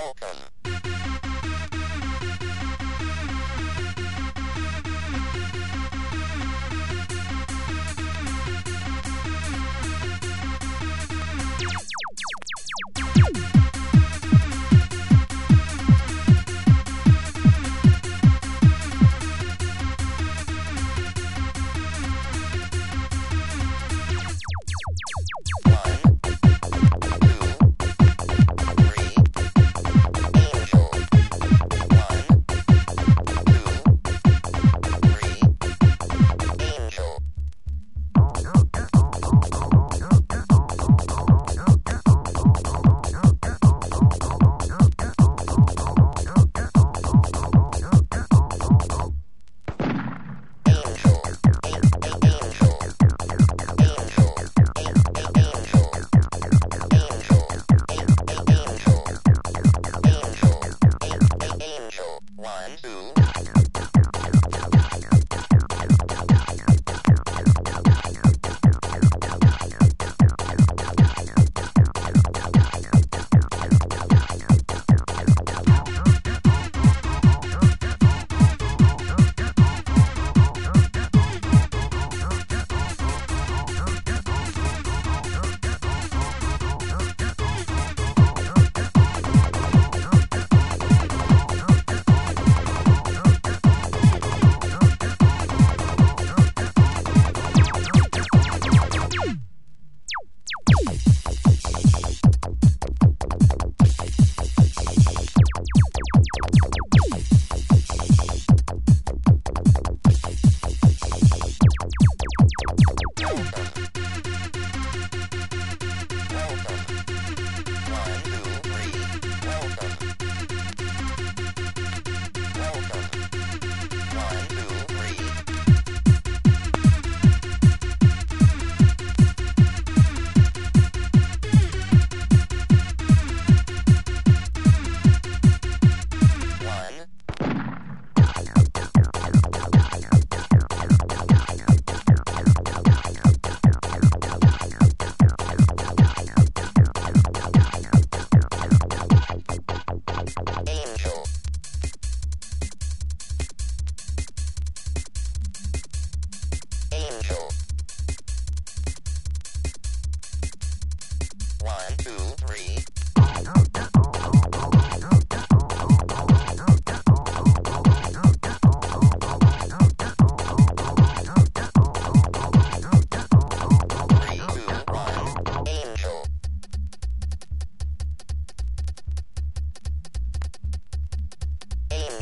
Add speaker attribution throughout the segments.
Speaker 1: Welcome.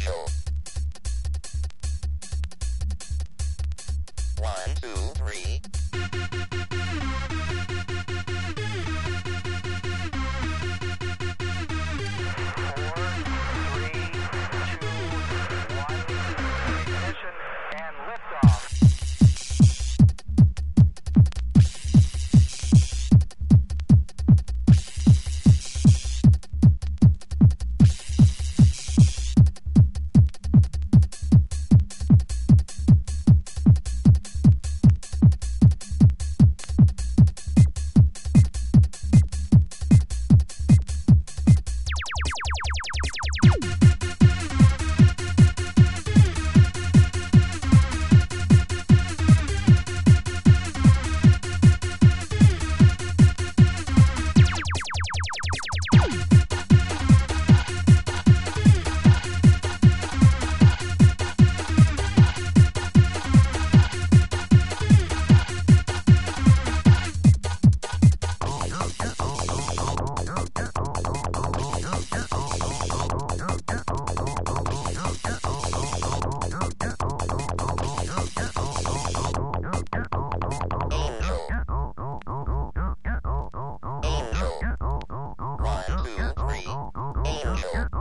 Speaker 1: Angel. One, two, three. Show.